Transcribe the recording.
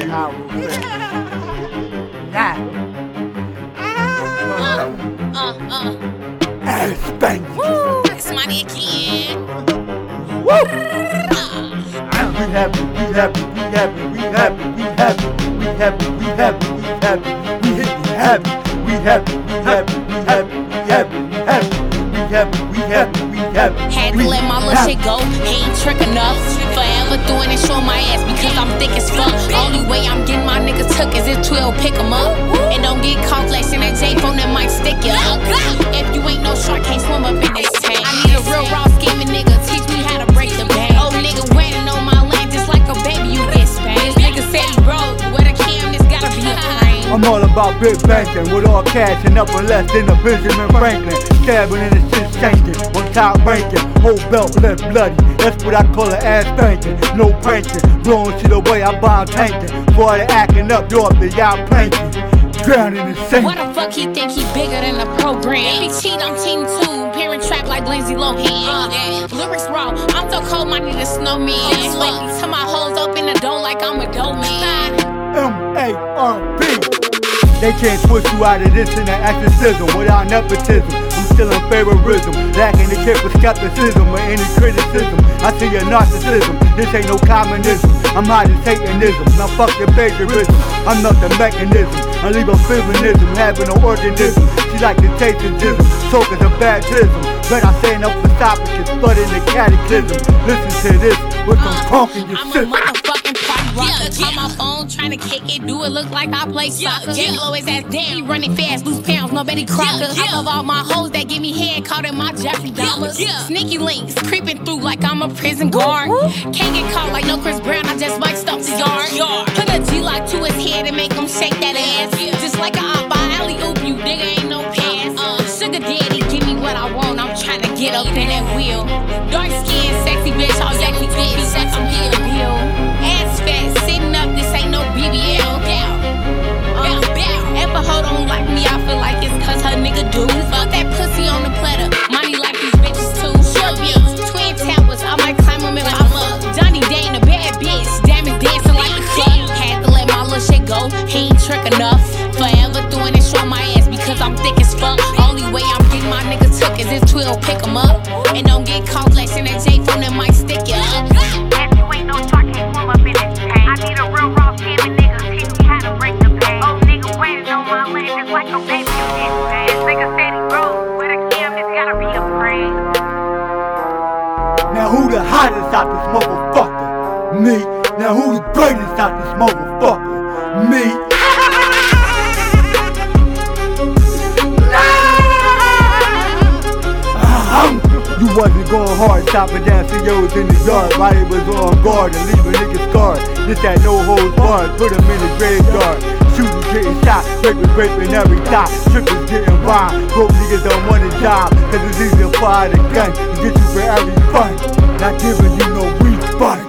say how we say. Nah. Uh, uh, Ass spank. woo, dick again. We happy, we happy, we happy, we happy, we happy, we happy, we happy, we happy, we happy, we happy, we happy, we happy, we happy, we happy, we happy, we happy, we happy. Had to let my little shit go. He ain't trick enough. Forever doing it, show my ass because I'm thick as fuck. Only way I'm getting my niggas took is if 12 pick 'em up. And don't get caught flashing that J phone that might stick you up. If you ain't no shark, can't swim up in this tank. I need a real I'm all about big banking with all cash and up and less than a Benjamin Franklin. Stabbing in the shit shanking, on top ranking, whole belt left bloody. That's what I call an ass spanking. No pranking, blowing shit away, I bomb tanking. Boy, they acting up, you're up the y'all planking. Drowning in sink. What the fuck he think he bigger than the program? If he cheat, I'm team two. Parent trap like Lindsay Lohan. Lyrics raw, I'm so cold, my need a snowman. Lately to my hoes open the door like I'm a dough man. M-A-R-P. They can't push you out of this in the exorcism without nepotism. I'm still in favorism, lacking the kid for skepticism or any criticism. I see your narcissism, this ain't no communism. I'm hiding Satanism, now fuck your plagiarism. I'm not the mechanism, I leave a feminism, having no organism. She like the taste of jism, tokens of baptism. But I stand up for flood in the cataclysm. Listen to this, with some punk in your I'm a system. Rocker. Call my phone, trying to kick it, do it look like I play soccer. Yeah, blow his ass down, he running fast, lose pounds, no Betty Crocker. I love all my hoes that give me head, caught in my Jeffrey Dahmer. Sneaky links, creeping through like I'm a prison guard. Can't get caught like no Chris Brown, I just might stop the yard. Put a Glock to his head and make him shake that ass. Just like a op, I alley oop you, nigga ain't no pass. Uh, sugar daddy, give me what I want, I'm trying to get up in that wheel. Dark go. He ain't trick enough. Forever doing it, show my ass because I'm thick as fuck. Only way I'm getting my nigga took is if 12 pick 'em up. And don't get caught flashing that J phone that might stick you up. If you ain't no shark, can't swim up in this tank. I need a real raw scamming nigga, teach me how to break the bank. Oh, nigga waiting on my land just like a baby, you get spanked. This nigga said he broke, with a cam, this gotta be a prank. Now who the hottest out this motherfucker? Chopping down CEOs in the yard was on guard and leaving niggas scarred. This that no holds barred, put 'em in the graveyard. Shooters getting shot, rapers raping every top, strippers getting robbed. Broke niggas don't want a job, cause it's easier to fire the gun and get you for every fun. Not giving you no refund.